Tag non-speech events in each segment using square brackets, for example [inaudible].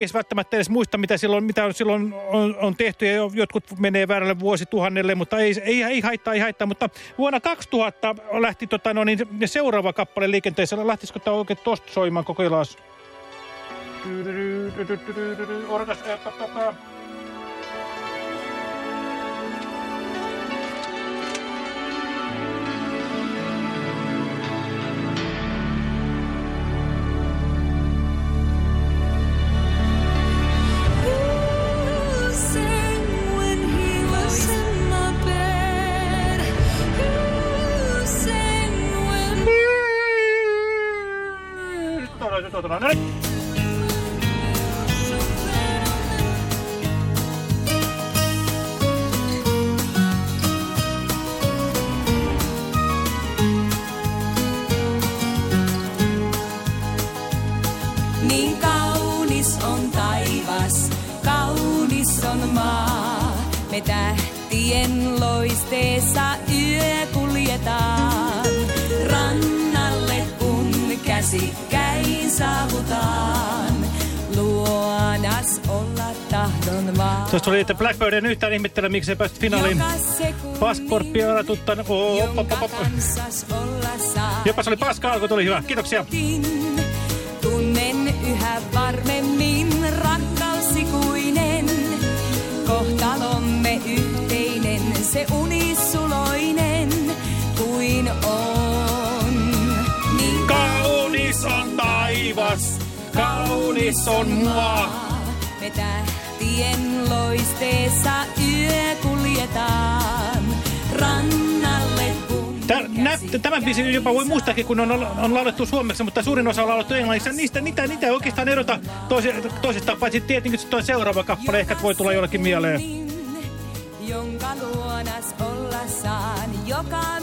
ei välttämättä edes muista, mitä silloin, mitä on, silloin on, on tehty, ja jotkut menee väärälle vuosituhannelle, mutta ei, ei, ei haittaa, ei haittaa. Mutta vuonna 2000 lähti tota, no, niin, seuraava kappale liikenteessä. Lähtisikö tämä oikein tosta soimaan? Kokeillaan. Orkas, Niin Tuosta tuli, että Blackbird en yhtään ihmettele, miksi ei päästy finaaliin. Passportti on tuttan. Jopa se oli paska alku, tuli hyvä. Kiitoksia. Tunnen yhä varmemmin rakkausikuinen, kohtalomme yhteinen, se unisuloinen kuin on. Niin Kaunis on taivas, kaunis on mua. me tähtien loisteessa yö kuljetaan rannalle tämän biisin jopa voi muistaakin, kun on, on laulettu suomeksi, mutta suurin osa on laulettu englanniksi. Niistä, niitä, niitä ei oikeastaan erota toisi, toisistaan, paitsi tietenkin tuo seuraava kappale ehkä voi tulla jollekin mieleen. jonka luonas olla saan joka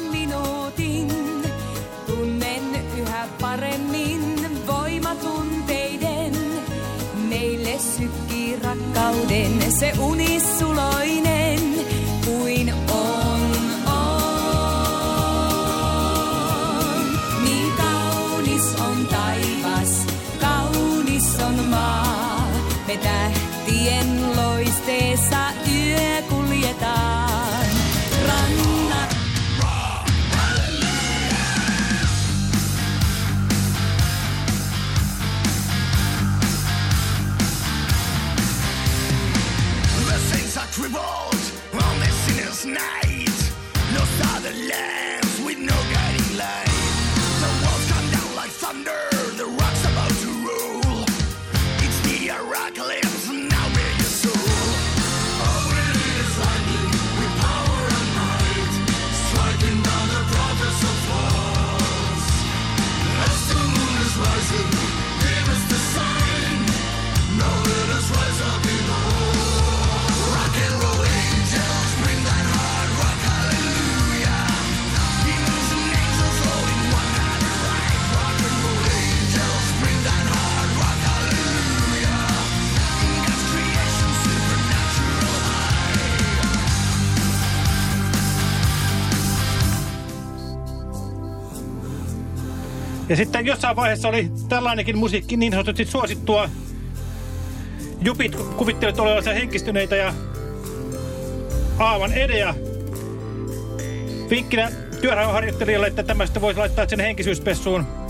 rakkauden se unisuloinen kuin on. on. Niin kaunis on taivas, kaunis on maa. Me tähtien Ja sitten jossain vaiheessa oli tällainenkin musiikki niin sanotusti suosittua. Jupit kuvittelivat olevansa henkistyneitä ja aavan edeä. Vinkkinä työrauhaharjoittelijalle, että tämmöistä voisi laittaa sen henkisyyspessuun.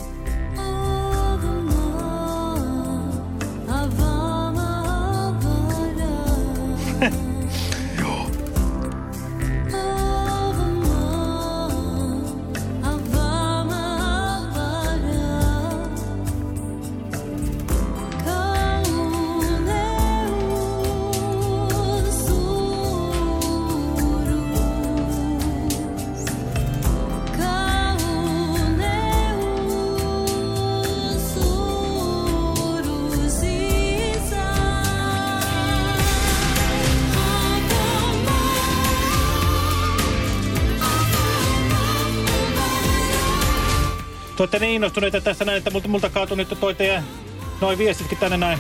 Innostuneita tästä näin, että multa, kaatui nyt toi teidän noin viestitkin tänne näin.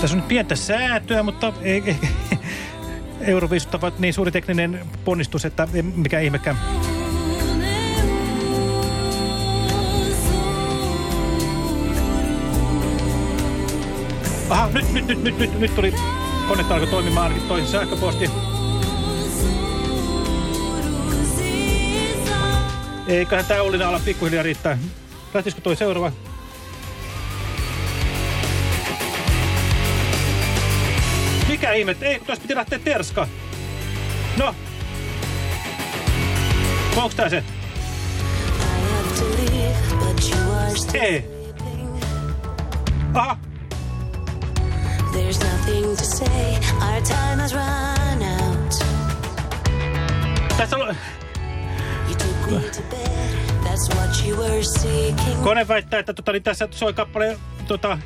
Tässä on nyt pientä säätöä, mutta ei, ei, [laughs] Euroviisut ovat niin suuri tekninen ponnistus, että mikä ihmekään. Aha, nyt, nyt, nyt, nyt, nyt, nyt tuli konetta alkoi toimimaan ainakin toisen sähköposti. Eiköhän tää Ollinen ala pikkuhiljaa riittää. Lähtisikö toi seuraava? Mikä ihme? Ei, tuossa piti lähteä Terska. No. Onks tää se? Ei. Aha. There's nothing to say. Our time has run out. Tässä on... Kone väittää, että tota, niin tässä soi kappale... Tota,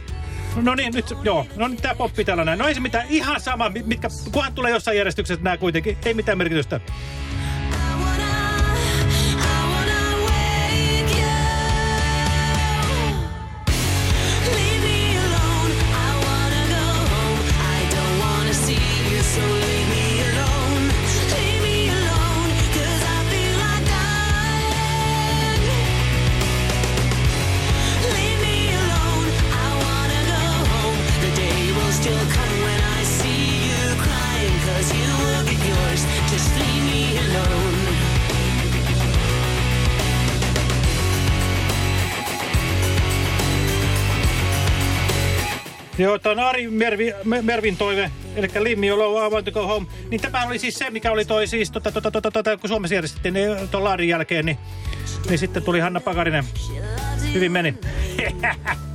no niin, nyt, joo. No niin, tää poppi täällä näin. No ei se mitään, ihan sama, mi- mitkä, kunhan tulee jossain järjestyksessä nämä kuitenkin. Ei mitään merkitystä. Joo, tämä on Ari Mervi, Me- Mervin toive, eli Limmi Yolo, I want to go home. Niin tämä oli siis se, mikä oli toi siis, tota, tota, tota, tota, kun Suomessa järjestettiin niin, tuon Laarin jälkeen, niin, niin sitten tuli Hanna Pakarinen. Hyvin meni. [laughs]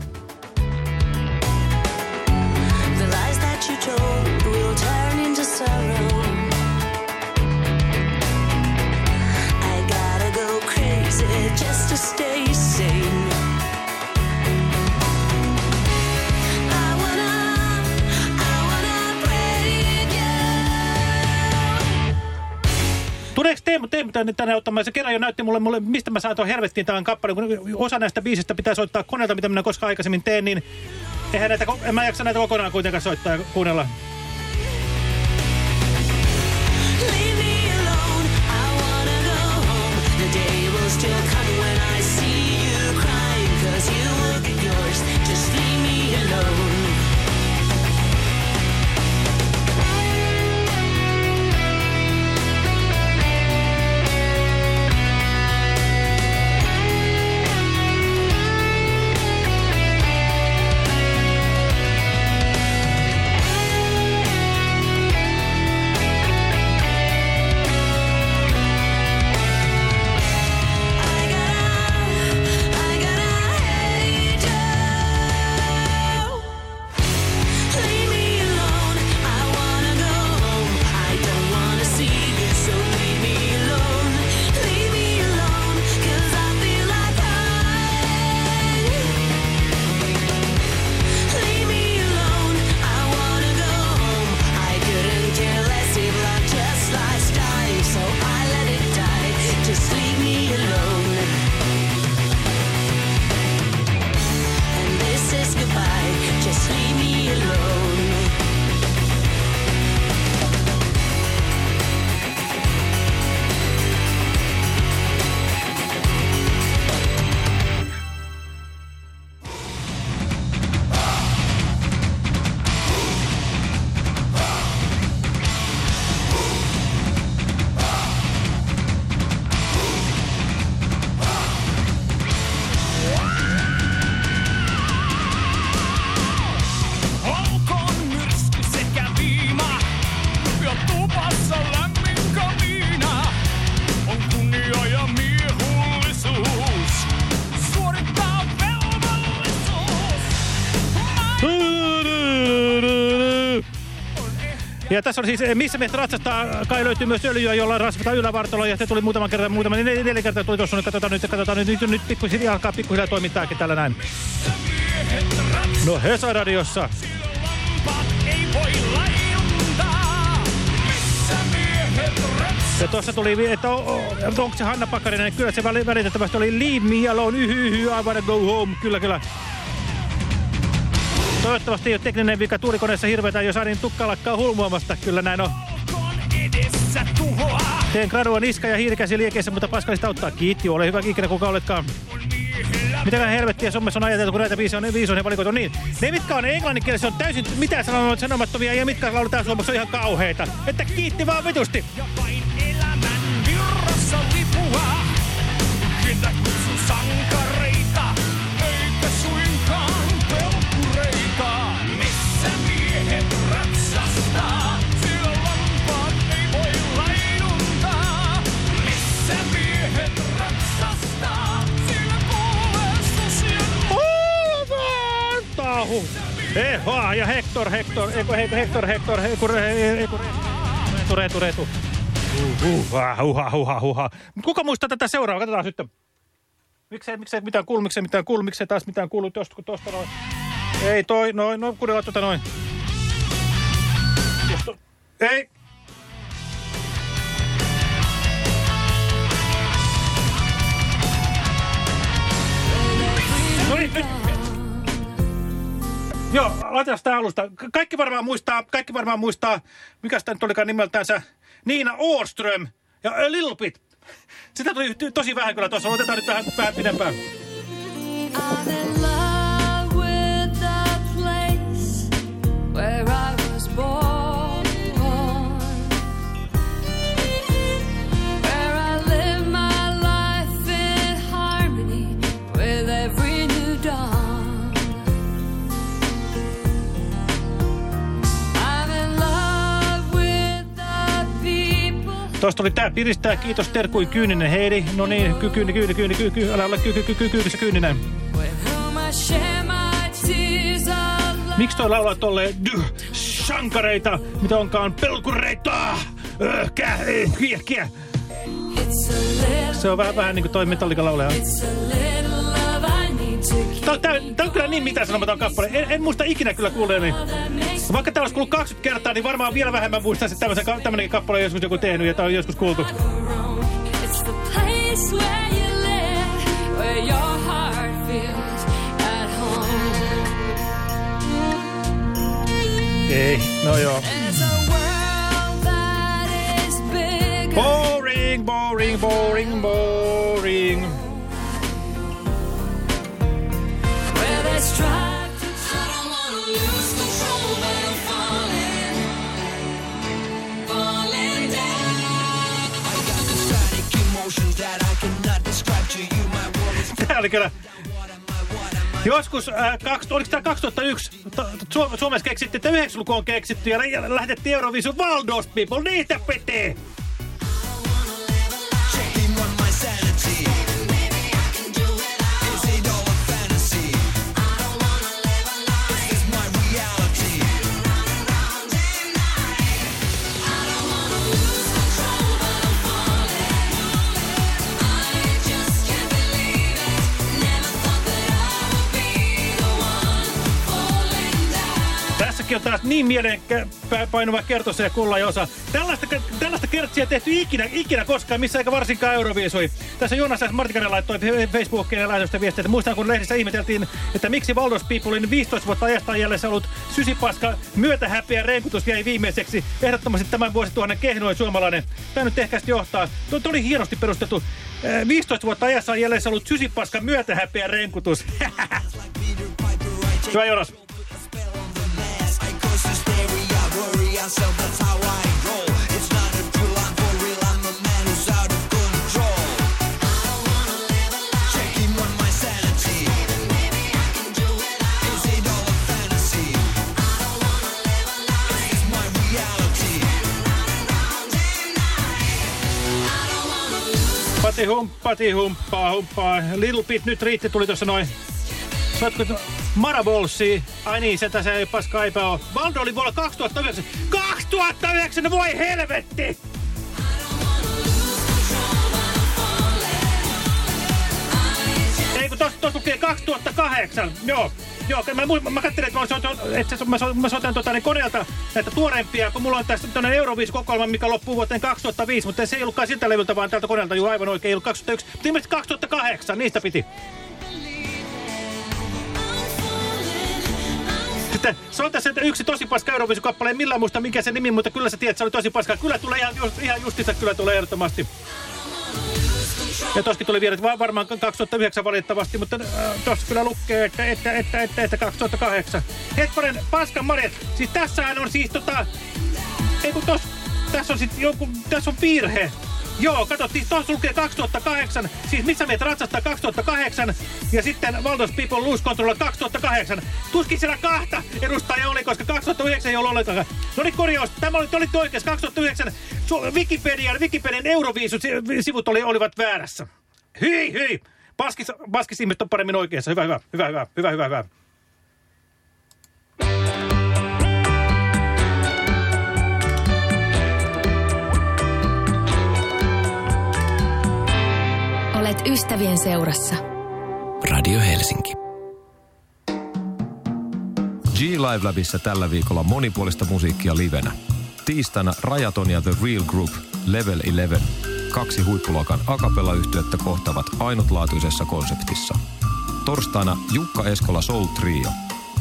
Tuleeko Teemu, Teemu tänne, tänne ottamaan? Se kerran jo näytti mulle, mulle mistä mä saan tuon helvettiin tämän kappaleen. Kun osa näistä biisistä pitää soittaa koneelta, mitä minä koskaan aikaisemmin teen, niin eihän näitä, en mä jaksa näitä kokonaan kuitenkaan soittaa ja kuunnella. Leave me alone. I wanna go home. The day will still come tässä on siis, eh, missä meistä ratsastaa, kai löytyy myös öljyä, jolla rasvataan ylävartaloa, ja se tuli muutaman kerran, muutaman, nel- neljä kertaa tuli tuossa, nyt katsotaan nyt, katsotaan nyt, nyt, nyt pikkuhiljaa alkaa pikkuhiljaa toimintaakin tällä näin. No Hesa-radiossa. Ja tuossa tuli, että o- o- onko se Hanna Pakarinen, kyllä se väli- välitettävästi oli Leave me alone, yhy, yhy, I wanna go home, kyllä, kyllä. Toivottavasti ei ole tekninen vika tuurikoneessa hirveätä, jos Arin tukka lakkaa hulmuamasta, kyllä näin on. Teen gradua niska ja hiirikäsi liekeissä, mutta paskallista auttaa. Kiitti, ole hyvä ikinä kuka oletkaan. Mitäkään helvettiä Suomessa on ajateltu, kun näitä viisi on, viisi on valikoitu niin. Ne, mitkä on englanninkielisiä, on täysin mitään sanomat- sanomattomia ja mitkä lauletaan Suomessa on ihan kauheita. Että kiitti vaan vitusti. Eha, ja Hector, Hector, eiku, eiku, Hector, Hector, eiku, eiku, Retu, Retu. Uhuha, uha, uha, uha. Mut Kuka muistaa tätä seuraavaa? Katsotaan sitten. Miksei, miksei mitään kuulu, miksei mitään kuulu, miksei taas mitään kuulu tosta, tosta noin. Ei toi, noin, no kuunnella tota noin. Tosta. Ei. No niin, nyt. Joo, laitetaan sitä alusta. Ka- Kaikki varmaan muistaa, kaikki varmaan muistaa, mikä sitä nyt olikaan nimeltänsä, Niina Åström ja A Little Bit. Sitä tuli tosi vähän kyllä tuossa. Otetaan nyt vähän, vähän pidempään. I'm Tuosta oli tää piristää. Kiitos Terkui Kyyninen Heidi. No niin, ky, kyyni, kyyni, kyyni, kyyni, kyyni, älä ole ky, ky, ky, ky, kyynissä kyyninen. Miksi toi laulaa tolleen dyh, sankareita, mitä onkaan pelkureita? Öh, kä, eh, kiä, kiä. It's a little, Se on vähän, vähän niin kuin toi Metallica laulaja. it's a little love I need to keep. Tää, tää, on kyllä niin mitä sanomaton kappale. En, en muista ikinä kyllä kuulleeni. Vaikka tää olisi kuullut 20 kertaa, niin varmaan vielä vähemmän muistaisin, että tämmöinenkin kappale on joskus joku tehnyt ja tää on joskus kuultu. Ei, no joo. Boring, boring, boring, boring. Tää [laughs] oli kyllä... Joskus, äh, kaks, oliko tämä 2001, to, Su Suomessa keksittiin, että 90-luku on keksitty ja lä- lähetettiin Eurovision Valdos People, niitä piti! Taas niin mieleen painuva kertossa ja kulla osa. Tällaista, tällaista kertsiä ei tehty ikinä, ikinä koskaan, missä eikä varsinkaan Euroviisui. Tässä Jonas S. Martikainen laittoi Facebookiin ja lähetystä viestiä, että muistan kun lehdissä ihmeteltiin, että miksi Valdos Peoplein 15 vuotta ajasta jäljessä ollut sysipaska myötähäpeä renkutus jäi viimeiseksi. Ehdottomasti tämän vuosituhannen kehnoin suomalainen. Tämä nyt ehkä johtaa. Tuo oli hienosti perustettu. Eh, 15 vuotta ajassa on jäljessä ollut sysipaska myötähäpeä renkutus. [laughs] Hyvä Jonas. Humppati humppaa humppaa. Little bit nyt riitti, tuli tuossa noin. Saatko Marabolsi? Ai niin, se tässä ei eipä oo. Valdo oli vuonna 2009. 2009, voi helvetti! Ei kun tossa, lukee 2008, joo. joo, mä, mu- mä katselin, että mä, soitan, että mä, so, mä soitan tota, niin koneelta näitä tuoreempia, kun mulla on tästä tämmöinen Euroviis-kokoelma, mikä loppuu vuoteen 2005, mutta se ei ollutkaan siltä levyltä, vaan tältä koneelta, juu aivan oikein, ei ollut 2001, mutta ilmeisesti 2008, niistä piti. Sitten tässä yksi tosi paska Euroviisukappaleen, en millään muista mikä se nimi, mutta kyllä sä tiedät, se oli tosi paska. Kyllä tulee ihan, just, ihan justiinsa, kyllä tulee ehdottomasti. Ja toskin tuli vielä va- varmaan 2009 valitettavasti, mutta äh, kyllä lukee, että, että, että, että, että 2008. Hetkonen, paskan marjat, siis tässähän on siis tota... Ei kun tos, tässä on sit joku, tässä on virhe. Joo, kato, siis tuossa lukee 2008, siis missä meitä ratsastaa 2008, ja sitten Valdos People Lose Control 2008. Tuskin siellä kahta edustajaa oli, koska 2009 ei ollut ollenkaan. No niin, korjaus, tämä oli, olitte oikeassa, 2009 Su- Wikipedian, Wikipedian Euroviisut si- sivut oli, olivat väärässä. Hyi, hyi! Paskis, paskis ihmiset on paremmin oikeassa. Hyvä, hyvä, hyvä, hyvä, hyvä, hyvä, hyvä. Olet ystävien seurassa. Radio Helsinki. G-Live Labissa tällä viikolla monipuolista musiikkia livenä. Tiistaina Rajaton ja The Real Group Level 11. Kaksi huippuluokan akapella-yhtyettä kohtavat ainutlaatuisessa konseptissa. Torstaina Jukka Eskola Soul Trio.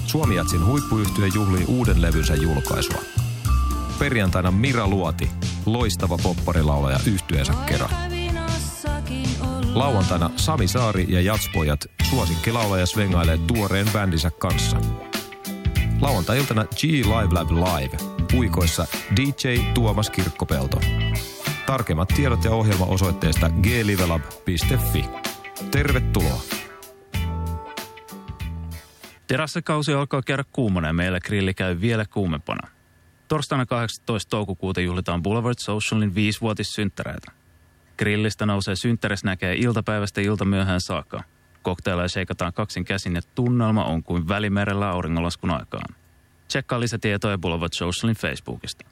Suomi Jatsin huippuyhtye juhlii uuden levynsä julkaisua. Perjantaina Mira Luoti, loistava popparilaulaja yhtyeensä kerran. Lauantaina Sami Saari ja Jatspojat suosikkilaulaja svengailee tuoreen bändinsä kanssa. Lauantai-iltana G Live Lab Live, puikoissa DJ Tuomas Kirkkopelto. Tarkemmat tiedot ja ohjelma osoitteesta glivelab.fi. Tervetuloa! Terassikausi alkaa käydä kuumana ja meillä grilli käy vielä kuumempana. Torstaina 18. toukokuuta juhlitaan Boulevard Socialin viisivuotissynttäreitä. Grillistä nousee synttäres näkee iltapäivästä iltamyöhään saakka. Kokteileja sheikataan kaksin käsin ja tunnelma on kuin välimerellä auringonlaskun aikaan. Tsekkaa lisätietoja Boulevard Socialin Facebookista.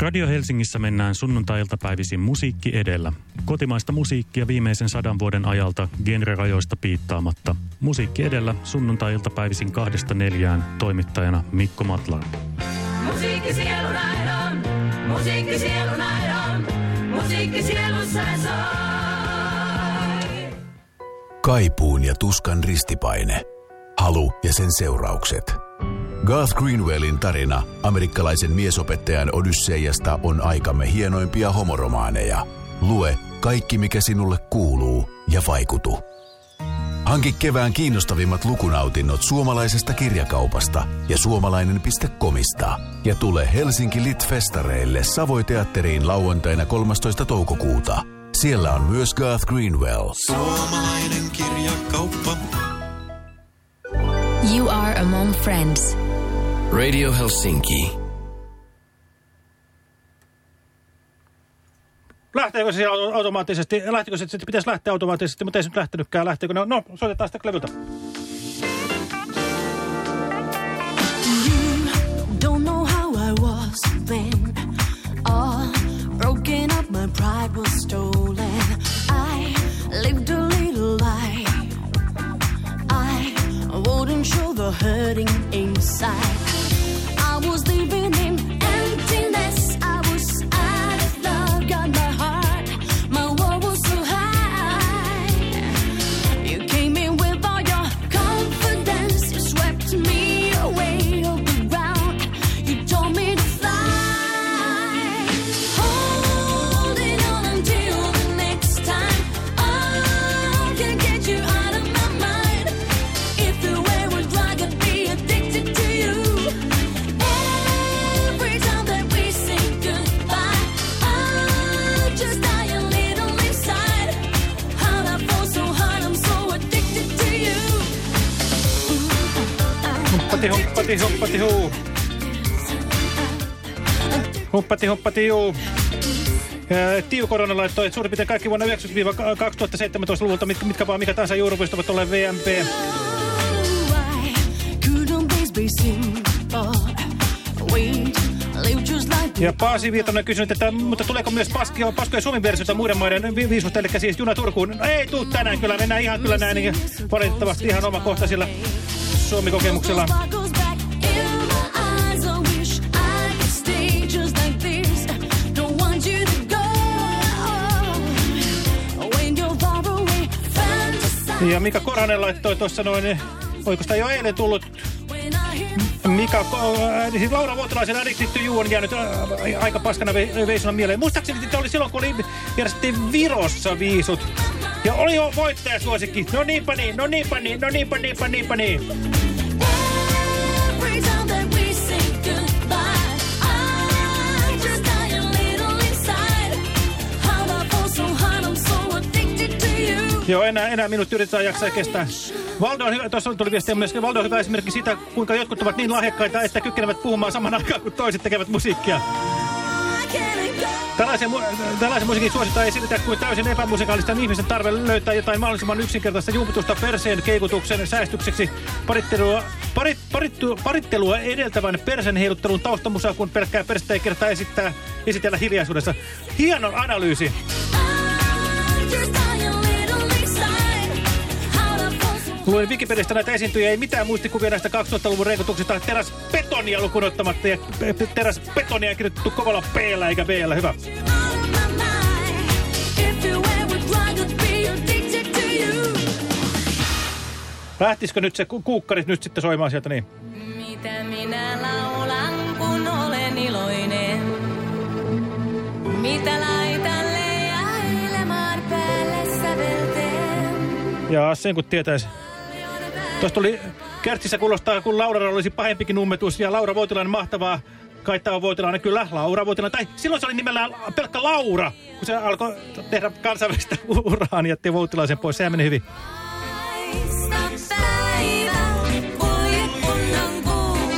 Radio Helsingissä mennään sunnuntai-iltapäivisin musiikki edellä. Kotimaista musiikkia viimeisen sadan vuoden ajalta genrerajoista piittaamatta. Musiikki edellä sunnuntai-iltapäivisin kahdesta neljään toimittajana Mikko Matlar. Musiikki sielun aidon, musiikki sielun aidon, musiikki soi. Kaipuun ja tuskan ristipaine. Halu ja sen seuraukset. Garth Greenwellin tarina amerikkalaisen miesopettajan Odysseiasta on aikamme hienoimpia homoromaaneja. Lue kaikki, mikä sinulle kuuluu ja vaikutu. Hanki kevään kiinnostavimmat lukunautinnot suomalaisesta kirjakaupasta ja suomalainen.comista. Ja tule Helsinki Lit-festareille Savoiteatteriin lauantaina 13. toukokuuta. Siellä on myös Garth Greenwell. Suomalainen kirjakauppa. You are among friends. Radio Helsinki. Lähteekö se automaattisesti? Lähtikö se, että pitäisi lähteä automaattisesti, mutta ei se nyt lähtenytkään. Lähteekö ne? No, soitetaan sitä levyltä. Hurting inside. Huppati, huppati, juu. Ää, Tiiu Korona laittoi, että suurin piirtein kaikki vuonna 1990-2017-luvulta, mitkä, mitkä vaan mikä tahansa juurupuisto ovat olleet VMP. Ja Paasi Viitonen on kysynyt, että mutta tuleeko myös paskia, paskoja Suomen versioita muiden maiden vi viisusta, eli siis juna Turkuun? No ei tuu tänään kyllä, mennään ihan kyllä näin, niin valitettavasti ihan omakohtaisilla. Suomi-kokemuksella. Ja Mika Korhonen laittoi tuossa noin, oiko sitä jo eilen tullut Mika, äh, siis Laura Vuotilaisen Addicted to You on jäänyt äh, aika paskana ve veisuna mieleen. Muistaakseni että oli silloin, kun oli, järjestettiin Virossa viisut. Ja oli jo voittajasuosikki. No niinpä niin, no niinpä niin, no niinpä niinpä niinpä niin. Joo, enää, enää minut yritetään jaksaa kestää. Valdo on hyvä, tuossa tuli viestiä myös, Valdo on hyvä esimerkki siitä, kuinka jotkut ovat niin lahjakkaita, että kykenevät puhumaan saman aikaan, kun toiset tekevät musiikkia. Tällaisen, mu tällaisen musiikin suosittaa ei siltä kuin täysin epämusikaalista ihmisen tarve löytää jotain mahdollisimman yksinkertaista jumputusta perseen keikutuksen säästykseksi parittelua, parit, parittu, parittelua edeltävän persen heiluttelun taustamusaa, kun pelkkää perstä ei kertaa esittää, esitellä hiljaisuudessa. Hieno analyysi. Just Luin Wikipedistä näitä esiintyjä, ei mitään muistikuvia näistä 2000-luvun reikotuksista. Teräs betonia lukuun ottamatta ja teräs betonia kirjoitettu kovalla p eikä b -llä. Hyvä. Lähtisikö nyt se ku- kuukkarit nyt sitten soimaan sieltä niin? Mitä minä laulan, kun olen iloinen? Mitä laitan leijailemaan päälle sävelteen? Ja sen kun tietäisi. Tuosta tuli Kertsissä kuulostaa, kun Laura olisi pahempikin nummetus ja Laura Voutilainen mahtavaa. Kaittava Voutilainen, kyllä, Laura Voutilainen. Tai silloin se oli nimellään pelkkä Laura, kun se alkoi tehdä kansainvälistä uraa, niin jätti Voutilaisen pois. Sehän meni hyvin.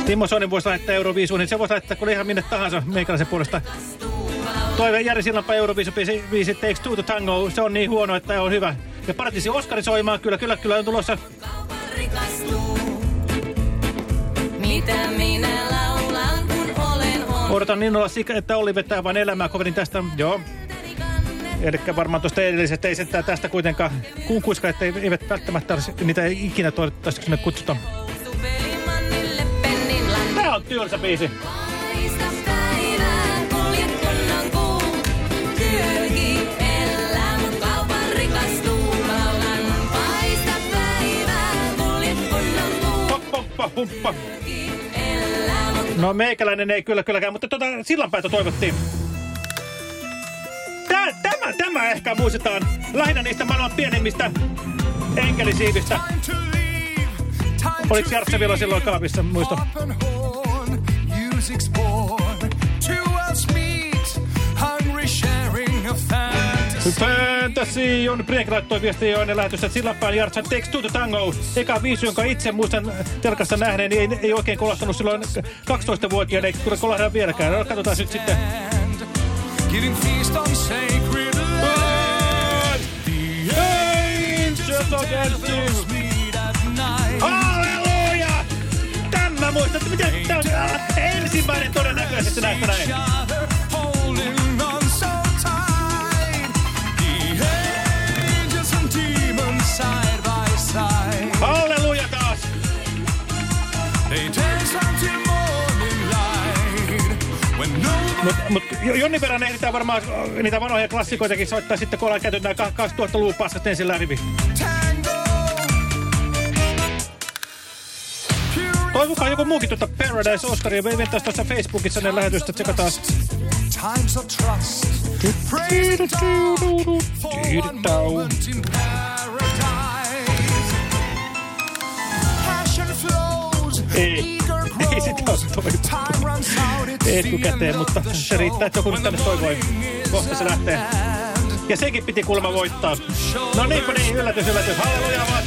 Timo Soinen voisi laittaa Euroviisuun, niin se voisi laittaa kun ihan minne tahansa meikäläisen puolesta. Toive Jari Sillanpä Euroviisubiisi Takes Two to Tango, se on niin huono, että on hyvä. Ja partisi Oskari soimaan, kyllä, kyllä, kyllä on tulossa. Rikastuu. Mitä minä laulan, kun olen Odotan niin olla sika, että Olli vetää vain elämää coverin tästä, joo. Eli varmaan tuosta edellisestä ei sentään tästä kuitenkaan kunkuiska, että eivät välttämättä olisi- niitä ei ikinä toivottavasti sinne kutsuta. Tää on tylsä biisi. Paista päivää, kulje kunnon kuu. Työki Elää, mut No meikäläinen ei kyllä kylläkään, mutta tota sillanpäätä toivottiin. Tää, tämä, tämä ehkä muistetaan lähinnä niistä maailman pienimmistä enkelisiivistä. Oliko Jartse vielä silloin kaapissa, muista? Music's born. Fantasy. On Brink laittoi viestiä jo ennen lähetystä, että sillanpään Jartse Takes Two to Tango. Eka viisi, jonka itse muistan telkasta nähneen, niin ei, ei oikein kolahtanut silloin 12-vuotiaana, eikä kyllä kolahda vieläkään. No, katsotaan nyt sitten. Giving feast on sacred land. The Angels of night. Halleluja! Tämä muistan, että miten tämä on ensimmäinen todennäköisesti näistä näin. Nobody Mut, mut jo- jonnin verran ehditään varmaan äh, niitä vanhoja klassikoitakin soittaa sitten, kun ollaan käyty nämä 2000-luvun paskat ensin läpi. Toivokaa joku muukin tuota Paradise Oscaria. Me inventais tuossa Facebookissa ne lähetystä, tsekataan. Times of trust. Ei, ei sitä ole toivottu etukäteen, mutta se riittää, että joku nyt tänne toivoi. Kohta se lähtee. Ja sekin piti kuulemma voittaa. No niinpä niin, yllätys, yllätys. Halleluja vaan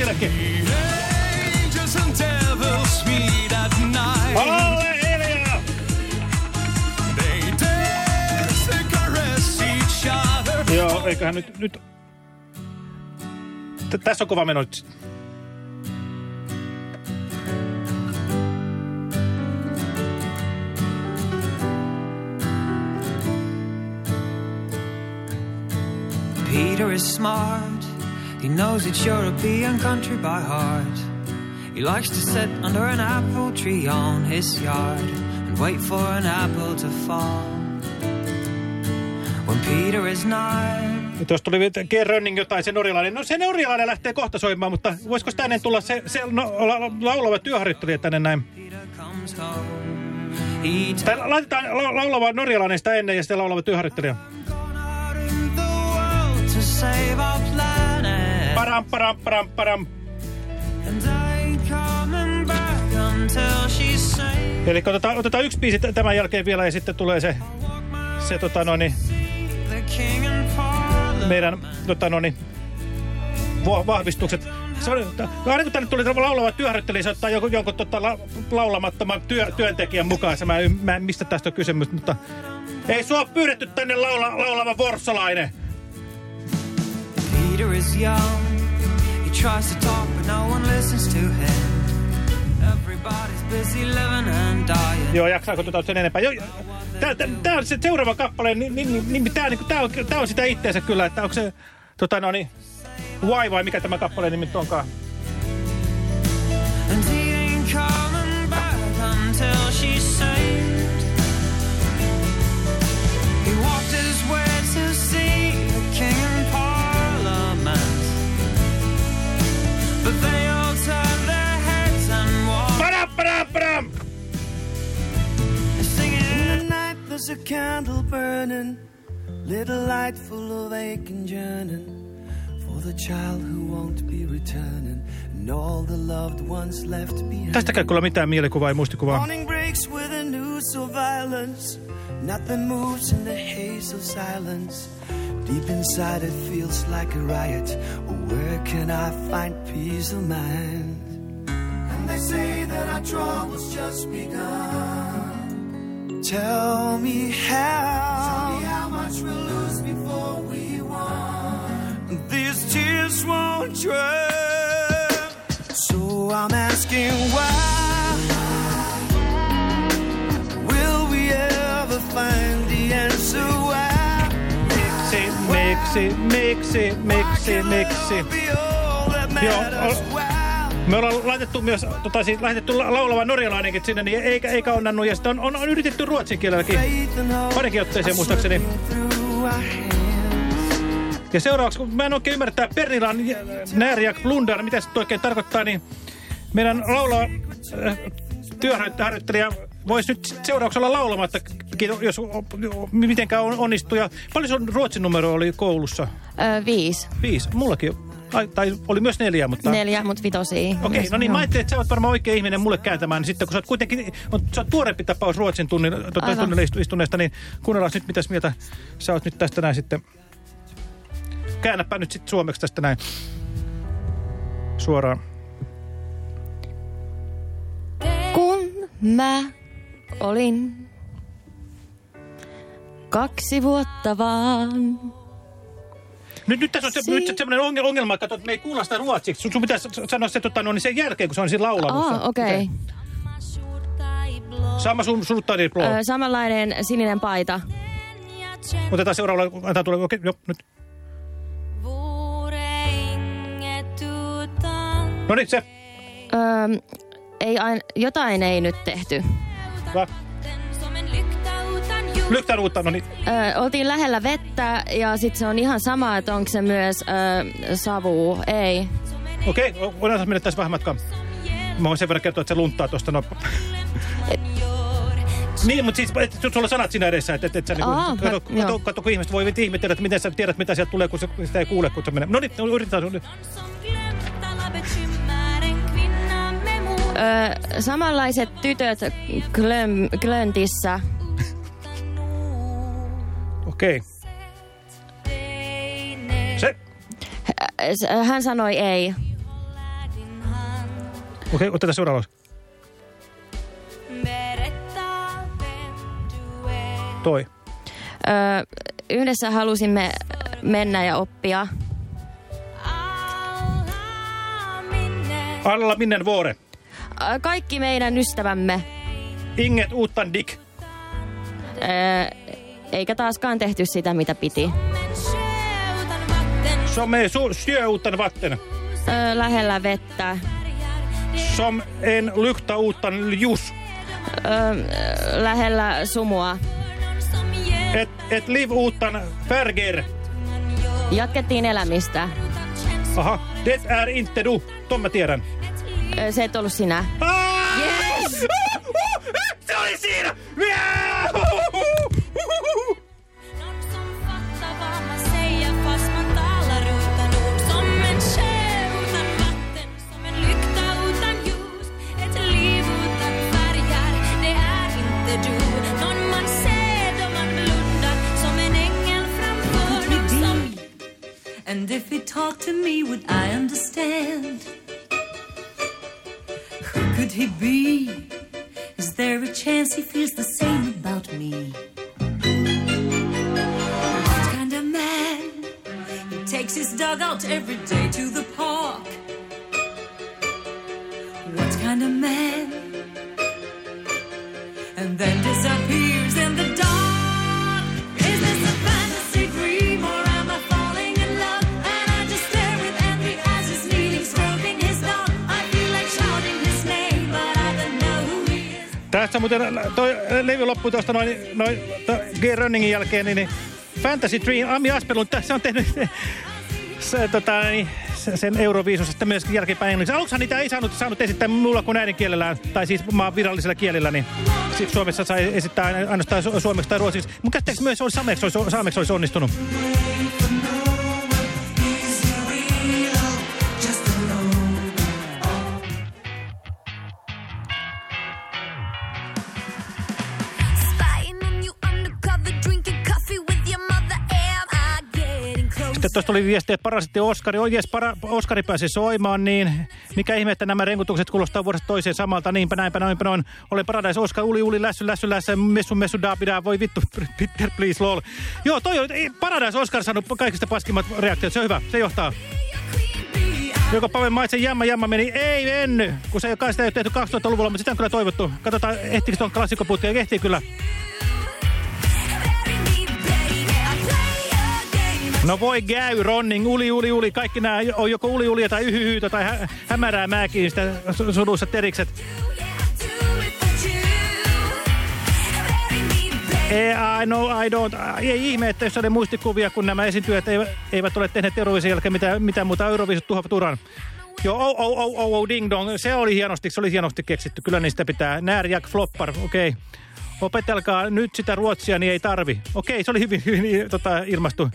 other. Joo, eiköhän nyt... nyt... Tässä on kova meno nyt. Peter is smart. He knows its European country by heart. He likes to sit under an apple tree on his yard and wait for an apple to fall. When Peter is Ja Tuossa tuli vielä Gerrönning jotain, se norjalainen. No se norjalainen lähtee kohta soimaan, mutta voisiko tänne tulla se, se no, la, laulava työharjoittelija tänne näin? Tai laitetaan la, laulava norjalainen sitä ennen ja sitten laulava työharjoittelija. Save planet. Param, param, param, param. Eli otetaan, otetaan yksi biisi tämän jälkeen vielä ja sitten tulee se, se tota noin, niin, meidän tota noin, niin, va- vahvistukset. Se on, aina kun tänne tuli laulava työharjoittelija, se ottaa jonkun, jonkun tota, la, laulamattoman työ, työntekijän mukaan. Mä en, mä en mistä tästä on kysymys, mutta ei sua pyydetty tänne laula, laulava vorssalainen. Peter is young. He tries to talk, but no one listens to him. Everybody's busy living and dying. Joo, jaksaako tuota sen enempää? Joo, tää, tää, tää on se seuraava kappale, niin, niin, niin tää, niin, tää, on, tää on sitä itteensä kyllä, että onko se, tota no niin, Why vai mikä tämä kappaleen nimi nyt onkaan? There's a candle burning, little light full of ache and yearning for the child who won't be returning and all the loved ones left behind. Tästäkään kyllä mitään mielikuvaa ja muistikuvaa. Morning breaks a news of. Nothing moves in the haze of silence. Deep inside it feels like a riot. Where can I find peace of mind? And they say that our troubles just begun. Tell me how. Tell me how much we'll lose before we won. These tears won't dry. So I'm asking why. Will we ever find the answer why? Miksi, miksi, miksi, miksi, miksi? Be all that Joo, matters. ol- Why? Me ollaan laitettu myös, tota, siis lähetetty la- laulava norjalainenkin sinne, niin eikä, eikä onnannut. Ja sitten on, on, on yritetty ruotsin kielelläkin parikin otteeseen muistaakseni. Ja seuraavaksi, kun mä en oikein ymmärrä, tämä Pernilan Nääriak Blundar, mitä se oikein tarkoittaa, niin meidän laulava äh, työharjoittelija voisi nyt seuraavaksi olla laulamatta, jos mitenkään on, onnistuu. Ja paljon sun ruotsin numero oli koulussa? Öö, viisi. Viisi. Mullakin. Ai, tai oli myös neljä, mutta... Neljä, mutta vitosia. Okei, no niin Joo. mä ajattelin, että sä oot varmaan oikea ihminen mulle kääntämään, sitten kun sä oot kuitenkin, on, sä oot tuorempi tapaus Ruotsin tunnin, tuota, istu, istuneesta, niin kuunnellaan nyt, mitäs mieltä sä oot nyt tästä näin sitten. Käännäpä nyt sitten suomeksi tästä näin. Suoraan. Kun mä olin kaksi vuotta vaan. Nyt, nyt tässä on se, Si- nyt se, semmoinen ongel- ongelma, että kato, me ei kuulla sitä ruotsiksi. Sun, sun pitäisi sanoa se tota, no, niin sen jälkeen, kun se on siinä laulamussa. Ah, okei. Sama sun sulttani blå. Öö, samanlainen sininen paita. Otetaan seuraavalla, antaa tulla, okei, jo, nyt. No niin, se. Öö, ei ain, jotain ei nyt tehty. Va? Lyktään uutta, no niin. Öö, oltiin lähellä vettä ja sitten se on ihan sama, että onko se myös öö, savu. Ei. Okei, voidaan mennä tässä vähän matkaa. Mä voin sen verran kertoa, että se lunttaa tuosta. No. niin, mutta siis et, sulla on sanat siinä edessä, että et, et sä niinku, Aa, kato, mä- kato, kato, kun ihmiset voi ihmetellä, että miten sä tiedät, mitä sieltä tulee, kun se, sitä ei kuule, kun se menee. No niin, no, yritetään. Öö, samanlaiset tytöt glöm, Glöntissä. Okei. Se. H- s- Hän sanoi ei. Okei, otetaan seuraavaksi. Toi. Öö, yhdessä halusimme mennä ja oppia. Alla minnen vuore. Kaikki meidän ystävämme. Inget utan dick. Öö, eikä taaskaan tehty sitä, mitä piti. Some su, syö utan vatten. Öö, lähellä vettä. som en lykta utan ljus. Öö, lähellä sumua. Et, et liv utan färger. Jatkettiin elämistä. Aha, det är inte du. Tom mä tiedän. Öö, se et ollut sinä. Ah! Yes! [laughs] Se oli siinä! And if he talked to me, would I understand? Could he be? Is there a chance he feels the same about me? What kind of man He takes his dog out every day to the park? What kind of man? And then disappears Tässä muuten toi levy loppui tuosta noin, noin G-Runningin jälkeen, niin, niin Fantasy Dream, Ami Aspelun, se on tehnyt se, tota, niin, se- sen Euroviisusta myöskin jälkeenpäin englanniksi. Aluksi niitä ei saanut, saanut esittää mulla kuin äidinkielellään, tai siis maan virallisella kielellä, niin Suomessa sai esittää ainoastaan su- suomeksi tai ruotsiksi. Mun käsittääkseni myös saameksi olisi, saameksi olisi onnistunut. Sitten tuosta oli viesti, että parasitti Oskari. Oi jes, para, Oskari pääsi soimaan, niin mikä ihme, että nämä renkutukset kuulostaa vuodesta toiseen samalta. Niinpä näinpä noinpä noin. Olen Paradise Oskar, uli uli, lässy lässy lässy, messu messu daapida, voi vittu, [laughs] Peter please lol. Joo, toi on, ei, Paradise Oskar saanut kaikista paskimmat reaktiot, se on hyvä, se johtaa. Joka päivän maitsen jämmä jämmä meni, ei mennyt, kun se kai sitä ei ole tehty 2000-luvulla, mutta sitä on kyllä toivottu. Katsotaan, ehtiikö tuon klassikkoputkeen, ehtii kyllä. No voi käy, Ronning, uli, uli, uli. Kaikki nämä on joko uli, uli tai yhyhyytä tai hä hämärää määkin sitä su- sudussa terikset. Ei, I know, I don't. Ei ihme, että jos oli muistikuvia, kun nämä esiintyjät eivät, ole tehneet Eurovision jälkeen mitään, mitään muuta Eurovision tuhoavat uran. Joo, oh, oh, oh, oh, oh, ding dong. Se oli hienosti, se oli hienosti keksitty. Kyllä niistä pitää. Närjak floppar, okei. Okay. Opetelkaa nyt sitä ruotsia, niin ei tarvi. Okei, se oli hyvin, hyvin tota, ilmastu.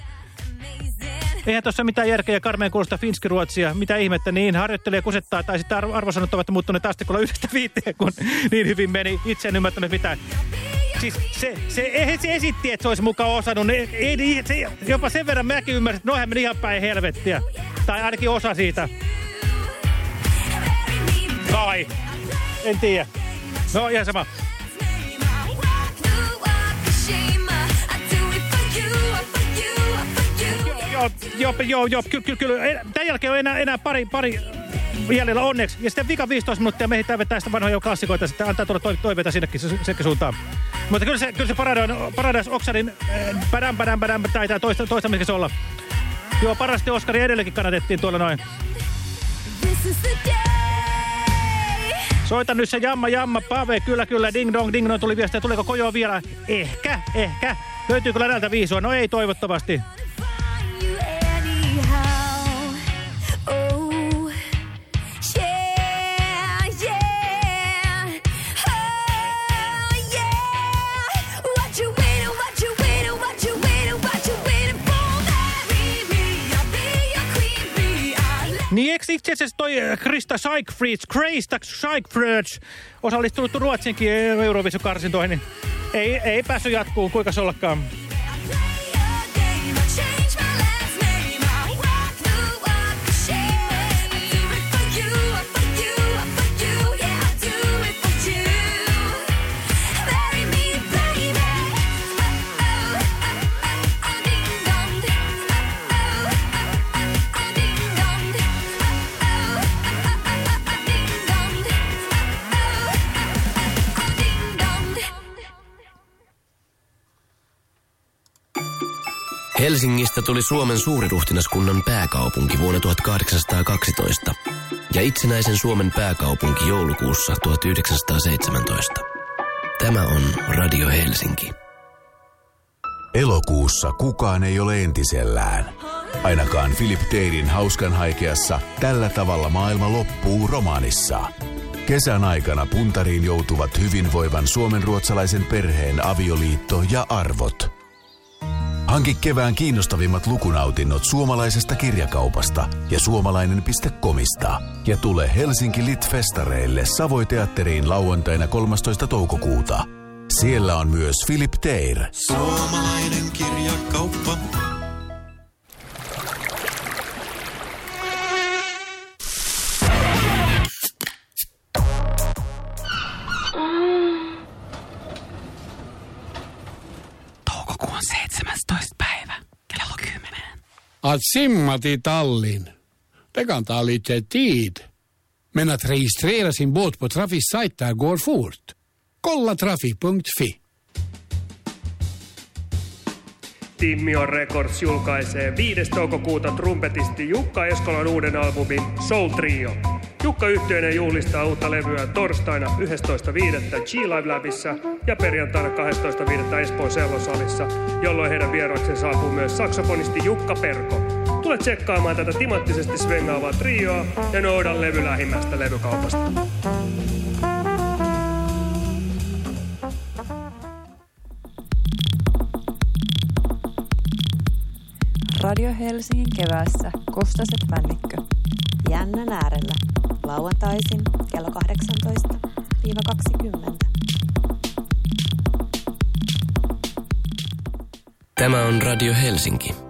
Eihän tuossa mitään järkeä karmeen kuulosta finskiruotsia. Mitä ihmettä, niin harjoittelee kusettaa. Tai sitten arvo arvosanot ovat muuttuneet astikolla yhdestä viiteen, kun niin hyvin meni. Itse en ymmärtänyt mitään. Siis se, se, eihän se esitti, että se olisi mukaan osannut. Ei, ei, se, jopa sen verran mäkin ymmärsin, että noihän meni ihan päin helvettiä. Tai ainakin osa siitä. Kai. En tiedä. No ihan sama. Joo, joo, joo, joo, kyllä, kyllä, kyllä. Tämän jälkeen on enää, enää pari, pari jäljellä onneksi. Ja sitten vika 15 minuuttia me ehditään vetää sitä vanhoja klassikoita, sitten antaa tulla toive- toiveita sinnekin se, sekin suuntaan. Mutta kyllä se, kyllä se Paradise, Paradise Oksarin äh, pädän, pädän, pädän, taitaa toista, toista mikä se olla. Joo, parasti Oskari edelleenkin kannatettiin tuolla noin. Soita nyt se jamma, jamma, pave, kyllä, kyllä, ding dong, ding dong, tuli viestiä, tuleeko kojoa vielä? Ehkä, ehkä. Löytyykö lädältä viisua? No ei toivottavasti. Niin eikö itse asiassa toi äh, Krista Scheikfrieds, Krista Scheikfrieds, osallistunut Ruotsinkin Euroviisukarsintoihin, niin ei, ei päässyt jatkuun, kuinka se ollakaan. Helsingistä tuli Suomen suuriruhtinaskunnan pääkaupunki vuonna 1812 ja itsenäisen Suomen pääkaupunki joulukuussa 1917. Tämä on Radio Helsinki. Elokuussa kukaan ei ole entisellään. Ainakaan Philip Deirin hauskan haikeassa Tällä tavalla maailma loppuu romaanissa. Kesän aikana puntariin joutuvat hyvinvoivan suomen-ruotsalaisen perheen avioliitto ja arvot. Hanki kevään kiinnostavimmat lukunautinnot suomalaisesta kirjakaupasta ja suomalainen.comista. Ja tule Helsinki Lit-festareille Savoiteatteriin lauantaina 13. toukokuuta. Siellä on myös Philip Teir. Suomalainen kirjakauppa. Att simma till Tallinn, det kan ta lite tid. Men att registrera sin båt på Trafis sajt där går fort. Kolla trafi.fi. Timmion Records julkaisee 5. toukokuuta trumpetisti Jukka Eskolan uuden albumin Soul Trio. Jukka Yhtiöinen juhlistaa uutta levyä torstaina 11.5. G-Live Labissa ja perjantaina 12.5. Espoon Sellosalissa, jolloin heidän vieraakseen saapuu myös saksofonisti Jukka Perko. Tule tsekkaamaan tätä timanttisesti svengaavaa trioa ja noudan levy lähimmästä levykaupasta. Radio Helsingin keväässä Kostaset Männikkö. Jännän äärellä. Lauantaisin kello 18-20. Tämä on Radio Helsinki.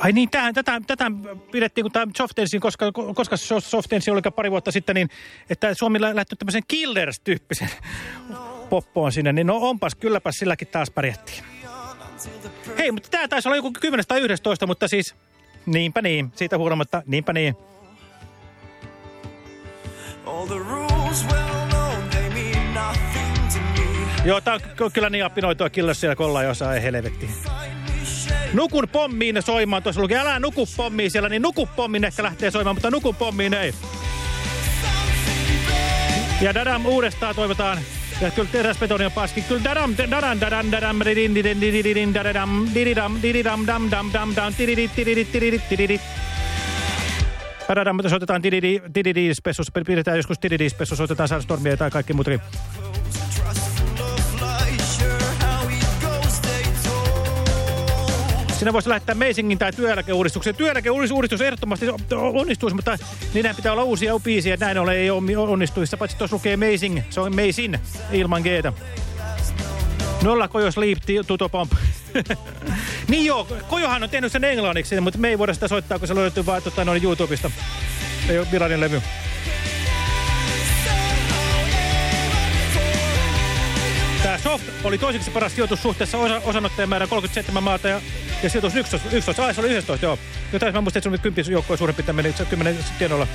Ai niin, tähän, tätä, tätä pidettiin, kun tämä Softensin, koska, koska Softensin oli pari vuotta sitten, niin että Suomi lä- lähti tämmöisen Killers-tyyppisen poppoon sinne, niin no onpas, kylläpäs silläkin taas pärjättiin. Hei, mutta tämä taisi olla joku 10 tai 11, mutta siis niinpä niin, siitä huolimatta, niinpä niin. Joo, tää on ky- kyllä niin appinoitua Killers siellä kolla jossain, ei helvetti. Nukun pommiin soimaan, tuossa luki, älä nuku pommiin siellä, niin nuku pommiin ehkä lähtee soimaan, mutta nuku pommiin ei. Ja Dadam uudestaan toivotaan. Ja kyllä teräspetoni on paski. Kyllä Dadam, Dadam, Dadam, Dadam, didin, didin, didin, didin, dadadam, dididam, dididam, dam, dam, dam, dam, dididit, dididit, dididit, dididit. Padadam, mutta soitetaan dididi, dididi, spessus, pidetään joskus dididi, spessus, soitetaan Sandstormia tai kaikki muutkin. Sinä voisi lähettää Meisingin tai työeläkeuudistuksen. Työeläkeuudistus ehdottomasti onnistuisi, mutta niiden pitää olla uusia biisiä. Näin ole ei onnistuisi. Paitsi tuossa lukee Amazing. Se on Amazing ilman Gtä. Nolla Kojo Sleep Tuto Pomp. [laughs] niin joo, Kojohan on tehnyt sen englanniksi, mutta me ei voida sitä soittaa, kun se löytyy vaan tota, noin YouTubesta. Ei ole virallinen levy. Tämä Soft oli toiseksi paras sijoitus suhteessa osa, osanottajan määrä 37 maata ja, ja sijoitus 11. 11. Ai, se oli 11, joo. Jotain mä muistin, että sun nyt kympin joukkoja suurin piirtein meni 10 tienoilla.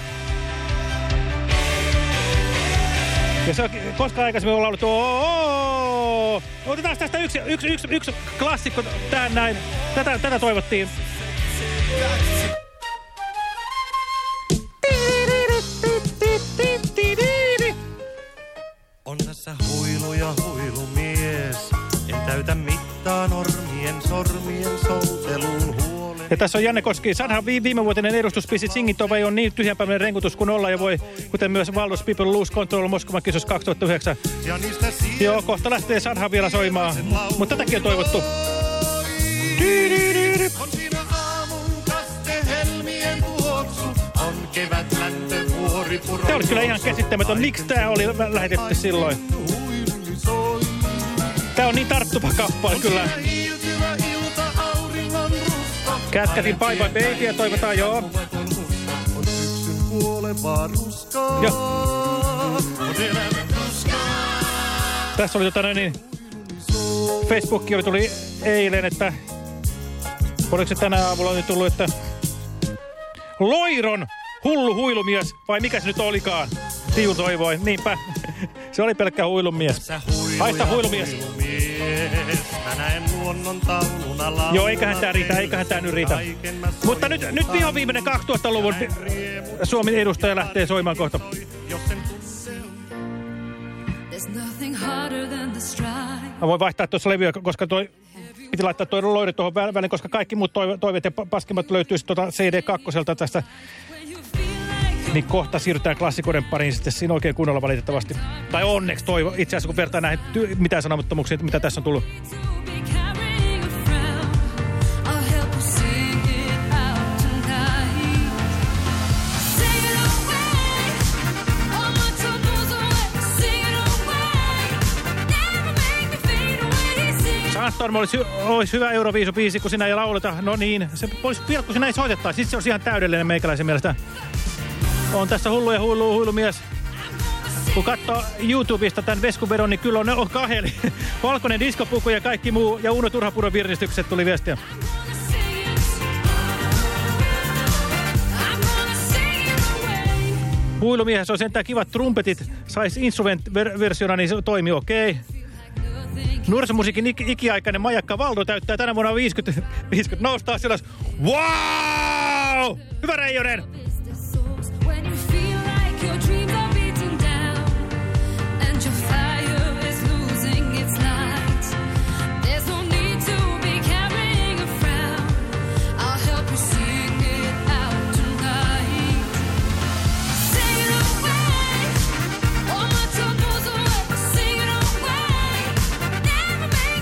Ja se on, koska aikaisemmin on laulettu ooo. Otetaan tästä yksi, yksi, yksi, yksi klassikko tähän näin. Tätä, tätä toivottiin. On tässä huilu ja huilumies. En täytä mittaa normien sormien souteluun huolen. Ja tässä on Janne Koski. Sanhan vi viimevuotinen edustusbiisi Singitova ei ole niin tyhjänpäiväinen renkutus kuin olla ja voi, kuten myös Valdos People Lose Control Moskovan kisos 2009. Ja Joo, kohta lähtee Sanha vielä soimaan. Mutta tätäkin on toivottu. On siinä aamun kaste helmien tuoksu. On kevät läntövuori puro. Tämä oli kyllä ihan käsittämätön. Miksi tämä oli lä- lähetetty silloin? Tämä on niin tarttuva kappale kyllä. Kätkätin bye bye baby ja toivotaan joo. On ruskaa. Tässä oli noin niin. Facebook oli tuli eilen, että oliko se tänä aamulla nyt tullut, että Loiron hullu huilumies, vai mikä se nyt olikaan? Tiiu toivoi, niinpä. [laughs] Se oli pelkkä huilumies. Haista huilumies. Mä näen luonnon tauluna laulaa. Joo, eiköhän tää riitä, eiköhän tää nyt riitä. Mutta nyt, nyt viho viimeinen 2000-luvun Suomen edustaja lähtee soimaan kohta. There's nothing harder than the stride. Mä voin vaihtaa tuossa levyä, koska toi, piti laittaa toi loiri tuohon vä- väliin, koska kaikki muut toive, toiveet ja pa- paskimmat löytyisi tuota CD2 tästä. Niin kohta siirrytään klassikoiden pariin sitten siinä oikein kunnolla valitettavasti. Tai onneksi toivo, itse asiassa kun vertaa näihin mitään sanomattomuuksiin, mitä tässä on tullut. Sandstorm olisi, olisi hyvä Euroviisubiisi, kun sinä ei lauleta. No niin, se olisi vielä, kun sinä ei soitettaisi. Sitten se olisi ihan täydellinen meikäläisen mielestä. On tässä hullu ja hullu, hullu mies. Kun katsoo YouTubesta tämän Veskuvedon, niin kyllä on, on kaheli. [laughs] Valkoinen diskopuku ja kaikki muu. Ja Uno Turhapuron virkistykset tuli viestiä. Huilumiehessä on sentään kivat trumpetit. Saisi instrument-versiona, niin se toimii okei. Okay. Nuorisomusiikin ik ikiaikainen majakka Valdo täyttää tänä vuonna 50, 50 noustaa sillä. Wow! Hyvä Reijonen! Your dreams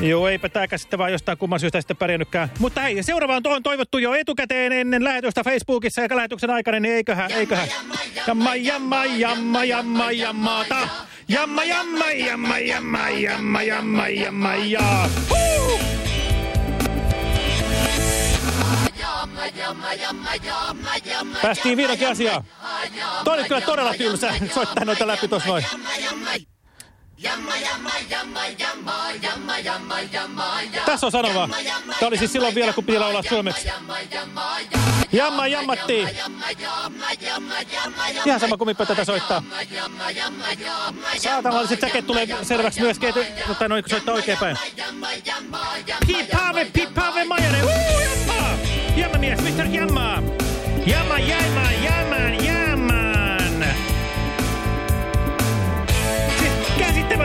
[laughs] Joo, eipä tääkään sitten vaan jostain kumman syystä sitten pärjännytkään. Mutta hei, seuraava on, toivottu jo etukäteen ennen lähetystä Facebookissa ja lähetyksen aikana, niin eiköhän, eiköhän. Jamma, jamma, jamma, jamma. Jamma, jamma, jamma, jamma, jamma, jamma, jamma, ja. Huu! Päästiin vihdoinkin asiaan. Toi oli kyllä todella tylsä soittaa noita läpi tuossa noin. Tässä on sanoma. Tämä oli siis silloin vielä, kun piti laulaa suomeksi. Jamma jammattiin. Ihan sama kumipä tätä soittaa. Saatanalliset säket tulee selväksi myös, että noin kun soittaa oikein päin. Pipave, majanen. Uu, jamma! Jamma mies, Mr. Jamma. Jamma, jamma, jamman,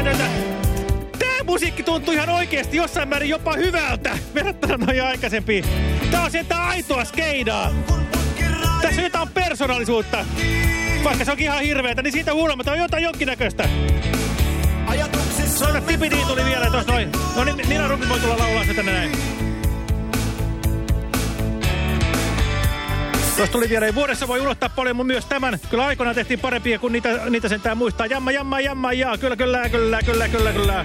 käsittämätöntä. Tää musiikki tuntuu ihan oikeesti jossain määrin jopa hyvältä verrattuna noihin aikaisempiin. Tää on sieltä aitoa skeidaa. Tässä on jotain persoonallisuutta. Vaikka se onkin ihan hirveetä, niin siitä huolimatta on jotain jonkinnäköistä. Soita Tipidi tuli vielä tuossa noin. No niin, Nina Ruppi voi tulla laulaa se tänne näin. Tuossa tuli vielä, ei vuodessa voi ulottaa paljon, mutta myös tämän. Kyllä aikoinaan tehtiin parempia, kun niitä, niitä sentään muistaa. Jamma, jamma, jamma, jaa. Kyllä, kyllä, kyllä, kyllä, kyllä, kyllä.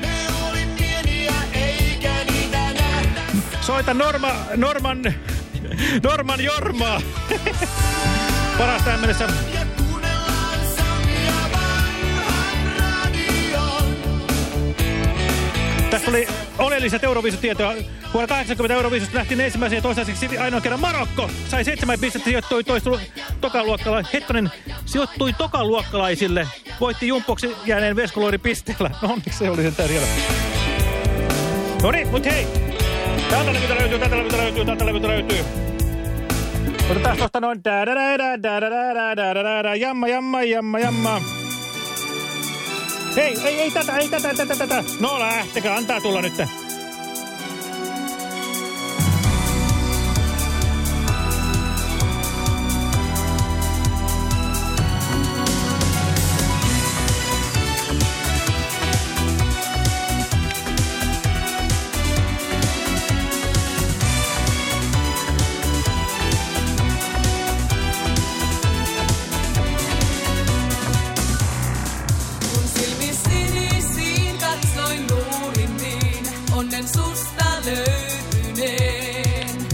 Soita Norma, Norman, Norman Jormaa. Paras tähän mennessä. Tässä oli oleelliset Euroviisutietoja. Vuonna 80 Euroviisusta nähtiin ensimmäisen ja toistaiseksi ainoa kerran Marokko. Sai seitsemän pistettä sijoittui toistu tokaluokkalaisille. Hettonen sijoittui tokaluokkalaisille. Voitti jumpoksi jääneen veskuloiri pisteellä. No onneksi se oli sen tärjellä. No niin, mut hei. Tältä levytä löytyy, tältä levytä löytyy, tältä levytä löytyy. Otetaan tosta noin. Jamma, jamma, jamma, jamma. Hei, ei, ei tätä, ei tätä, tätä, tätä. No lähtekää, antaa tulla nytte.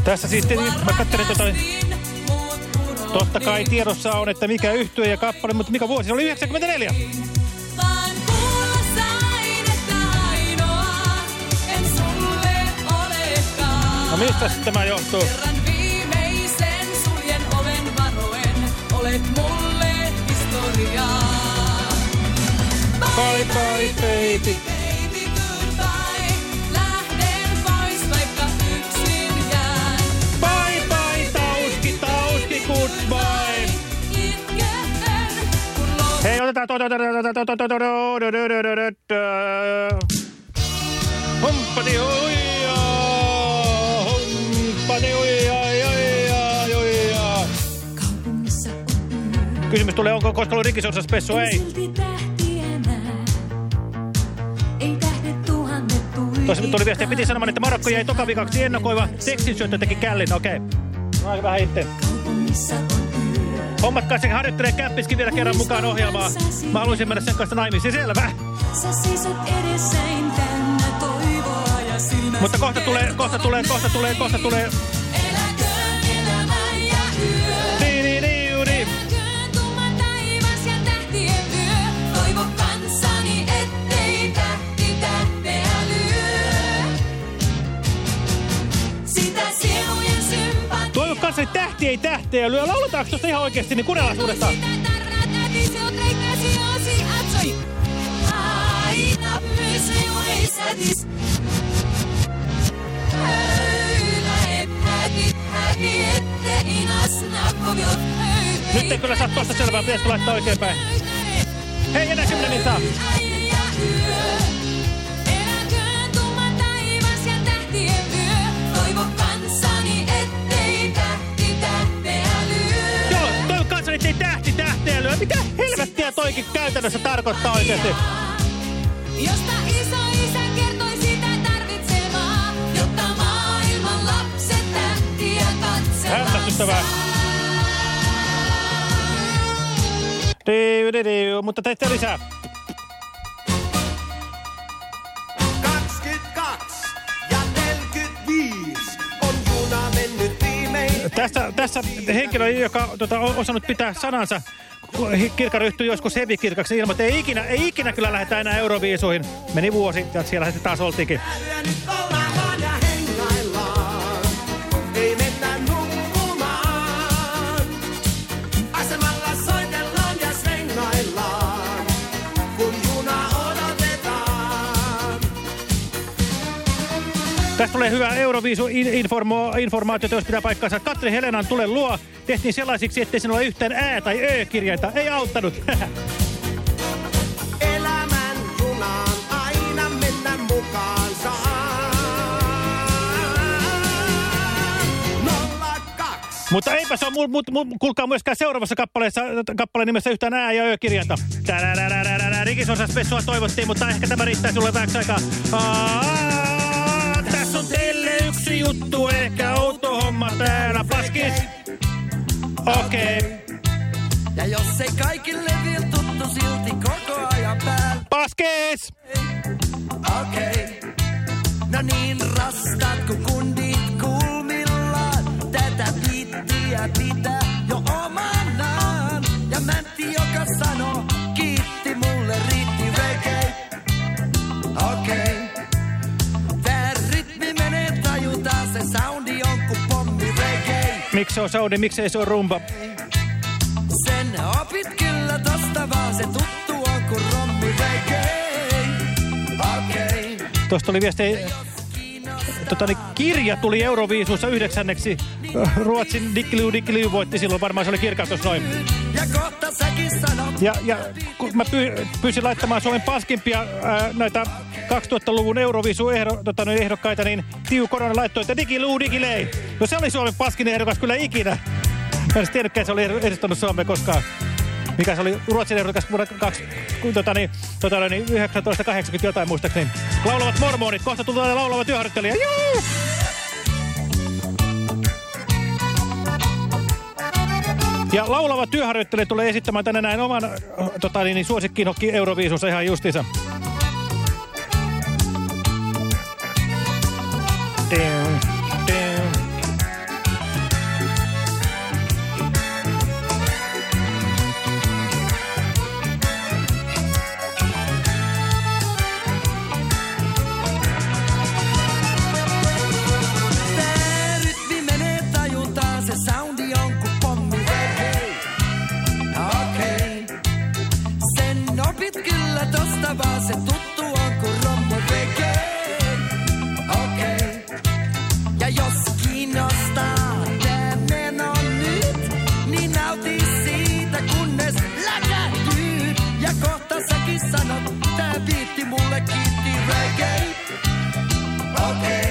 Tässä siis, tietysti- mä katselin tota, totta kai tiedossa on, että mikä yhtyö ja kappale, mutta mikä vuosi, se oli 94. Vaan kuulla sain, että ainoa en sulle olekaan. No mistä tämä johtuu? Kerran viimeisen suljen oven varoen. olet mulle historiaa. Bye bye baby. Kysymys tulee, onko koska ollut rikisorsas pessu? Ei. Tuossa tuli viesti, piti sanomaan, että Marokko jäi tokavikaksi ennakoiva. Tekstinsyöttö teki källin, okei. Okay. Mä vähän itse. Kaupungissa on se harjoittelee käppiskin vielä kerran mukaan ohjelmaa. Mä haluaisin mennä sen kanssa naimisiin, selvä. Mutta kohta tulee, kohta tulee, kohta tulee, kohta tulee. Kanssa, tähti ei tähteä lyö. Lauletaanko tuosta ihan oikeasti, niin kuunnellaan uudestaan. Nyt ei kyllä saa tuosta selvää, pitäisikö laittaa oikeinpäin. Hei, enää kymmenen saa. Eläköön tumma taivas ja tähtien Mitä helvettiä toikin käytännössä tarkoittaa oikeasti? Josta iso isä kertoi sitä tarvitsevaa, jotta maailman lapset tähtiä katselevat. Hämmästyttävää. Diu, diu, diu, mutta teitte lisää. 22 ja 45 on juna mennyt viimein. Tässä, tässä henkilö, joka tota, on osannut pitää sanansa, Kirkka ryhtyi joskus hevikirkaksi ilman, että ei ikinä, ei ikinä kyllä lähdetä enää Euroviisuihin. Meni vuosi ja siellä sitten taas oltiinkin. Tästä tulee hyvä Euroviisu-informaatio, jos pitää paikkaansa. Katri Helenan Tule luo tehtiin sellaisiksi, ettei siinä ole yhtään ää- tai ö-kirjainta. Ei auttanut. [laughs] Elämän junaan aina mennä mukaan. Mutta eipä se ole, mu, mu, kuulkaa myöskään seuraavassa kappaleessa, kappaleen nimessä yhtään ää- ja ö-kirjainta. Rikisosas-spessua toivottiin, mutta ehkä tämä riittää sulle vähäksi aikaa. Aa, tässä on teille yksi juttu, ehkä outo homma täällä. Paskis. Okei. Okay. Ja jos ei kaikille vielä tuttu silti koko ajan päällä. Paskis! Okei. Okay. No niin rastaat kun kundit kulmillaan. Tätä pittiä pitää jo omanaan. Miksi se on Saudi, miksi ei se ole rumba? Sen opit kyllä tosta vaan, se tuttu on ku rommi reggae. Okay. Tuosta oli viesti, tota, niin kirja tuli Euroviisussa yhdeksänneksi. Ruotsin Dikkiliu Dikkiliu voitti silloin, varmaan se oli kirkastus noin. Ja kohta säkin sanot. Ja, ja kun mä py, pyysin laittamaan Suomen paskimpia ää, näitä 2000-luvun Euroviisu ehdo, tota, niin Tiu Korona laittoi, että digiluu digilei. No se oli Suomen paskin ehdokas kyllä ikinä. Mä en edes tiennytkään, se oli edustanut Suomea koskaan. Mikä se oli Ruotsin ehdokas vuonna tota, niin, tota, niin 1980 jotain muistaakseni. Laulavat mormonit, kohta tulee laulava työharjoittelija. Juu! Ja laulava työharjoittelija tulee esittämään tänne näin oman tota, niin, suosikkiinhokki Euroviisussa ihan justiinsa. down. Tää biitti mulle kiitti reggae. Okei,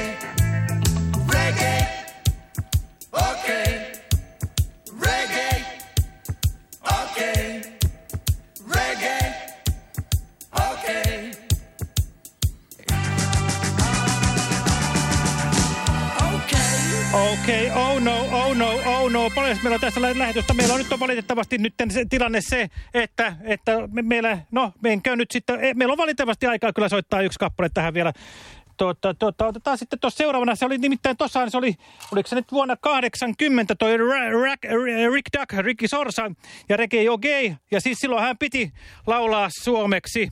no. Paljon meillä on tässä lä- lähetystä. Meillä on nyt on valitettavasti nyt se tilanne se, että, että me, meillä, no menkää nyt sitten, eh, meillä on valitettavasti aikaa kyllä soittaa yksi kappale tähän vielä. Tuota, tuota, otetaan sitten tuossa seuraavana, se oli nimittäin tuossa, se oli, oliko se nyt vuonna 80 toi Ra- Ra- Rick Duck, Ricky Sorsa ja Reggae Jogei, ja siis silloin hän piti laulaa suomeksi.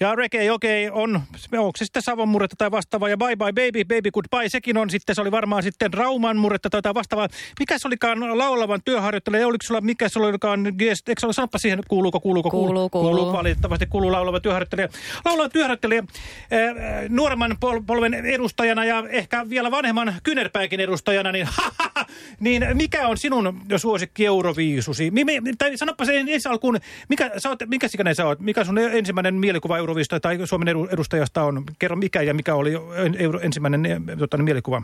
Ja Reggae Jogei on, onko se sitten Savon murretta tai vastaavaa, ja Bye Bye Baby, Baby Goodbye, sekin on sitten, se oli varmaan sitten Rauman murretta tai vastaavaa. Mikä se olikaan laulavan työharjoittelija, oliko sulla, mikä se olikaan, eikö se ole, sanoppa siihen, kuuluuko, kuuluuko, Kuuluu, kuuluu. kuuluu valitettavasti kuuluu laulava työharjoittelija. Laulava työharjoittelija äh, nuoremman pol polven edustajana ja ehkä vielä vanhemman kynerpäikin edustajana, niin, [laughs] niin mikä on sinun suosikki Euroviisusi? Tai sanoppa se ensi alkuun, mikä, sä oot, mikä sikäinen sä oot? Mikä sun ensimmäinen mielikuva Euroviisusta tai Suomen edu- edustajasta on? Kerro mikä ja mikä oli ensimmäinen eh, tota, mielikuva?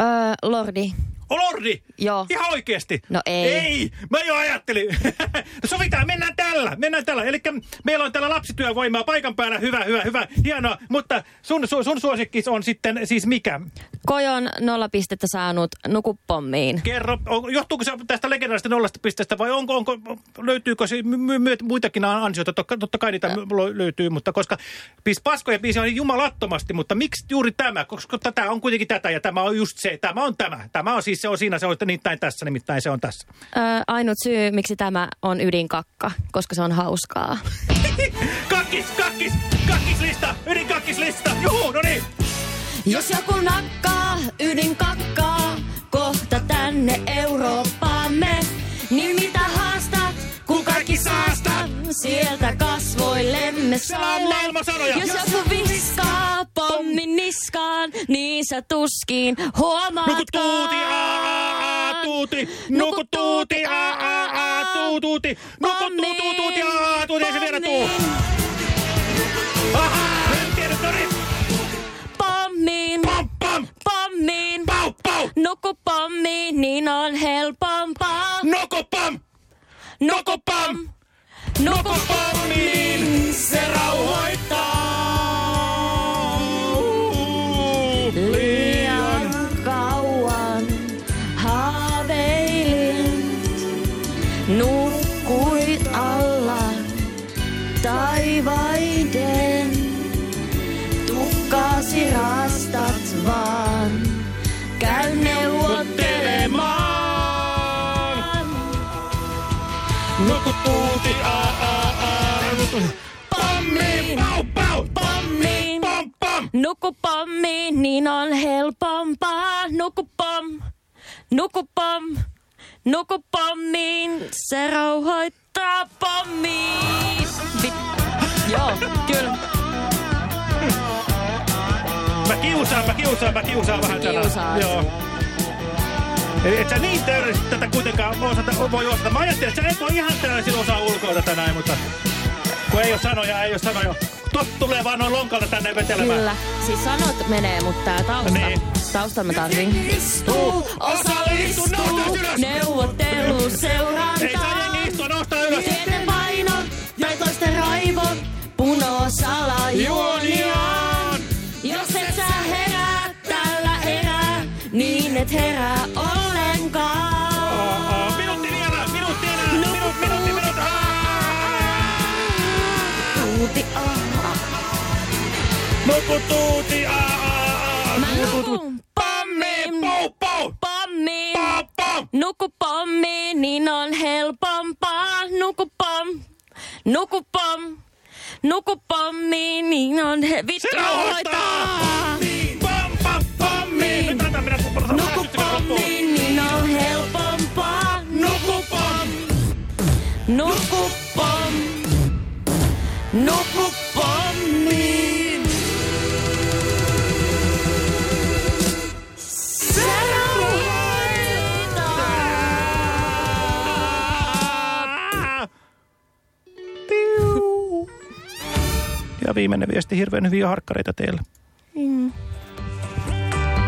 Öö, Lordi. Lordi! Joo. Ihan oikeesti? No ei. Ei! Mä jo ajattelin. [laughs] Sovitaan, mennään tällä, mennään tällä. Eli meillä on täällä lapsityövoimaa paikan päällä. Hyvä, hyvä, hyvä. Hienoa. Mutta sun, sun, sun suosikki on sitten siis mikä? Kojon nolla pistettä saanut nukupommiin. Kerro, on, johtuuko se tästä legendaarista nollasta pisteestä vai onko, onko, löytyykö se my, my, muitakin ansioita? Totta, totta kai niitä lo- löytyy, mutta koska bis paskoja biisi on jumalattomasti, mutta miksi juuri tämä? Koska tätä on kuitenkin tätä ja tämä on just se. Tämä on tämä. Tämä on siis se on siinä, se on nimittäin tässä, nimittäin se on tässä. Öö, ainut syy, miksi tämä on ydinkakka, koska se on hauskaa. [laughs] Kakkis, kakkis, kakkislista, ydinkakislista. Juhu, no niin. Jos joku nakkaa ydinkakkaa kohta tänne Eurooppaamme, niin mitä haastat, kun kaikki saastat sieltä kasvoillemme saamme. Jos joku viskaa pommin niskaan, niin sä tuskin huomaatkaan. Nuku tuuti, aa, aa, aa, tuuti. Nuku tuuti, aa, aa, aa, tuu, tuuti. Nuku tuu, tuu, tuuti, aa, tuuti. Ei se vielä tuu. Ahaa, en tiedä, no niin. Pommiin, Pam, pam, pommiin, pau, pau. nuku pommiin, niin on helpompaa. Noko pam, Nuku pam, nuku pommiin, se rauhoittaa. Liian kauan haaveilin, nukkuit alla taivaiden. Tukkaasi rastat vaan, käy neuvottelemaan. Nuku tuuti, aa, Pam, pam. nuku pommiin, niin on helpompaa. Nuku pom, nuku pom, nuku pommiin, se rauhoittaa pommiin. Vi- Joo, kyllä. Mä kiusaan, mä kiusaan, mä kiusaan vähän. Kiusaat. Joo. Eli et sä niin täydellisesti tätä kuitenkaan osata, voi osata. Mä ajattelin, että sä et voi ihan täysin osaa ulkoa tätä näin, mutta kun ei ole sanoja, ei ole sanoja. Tuot tulee vaan noin lonkalta tänne vetelemään. Kyllä. Siis sanot menee, mutta tää tausta, Niin. tausta mä tarvin. Istuu, osallistuu, neuvottelu Ei saa jengi istua, nosta ylös. Pienen paino tai toisten raivo, punosala juoniaan. Nuku tuuti, aa, aa, aa. Mä nukun pommiin, Pau, pau. pommiin. Nuku pommiin, niin on helpompaa. Nuku pom, nuku pom, nuku pommiin, niin on he... Vittu Se pam, pommiin. Nuku pommiin, niin on helpompaa. Nuku pom, nuku pommiin. Viimeinen viesti, hirveän hyviä harkkareita teille. Mm.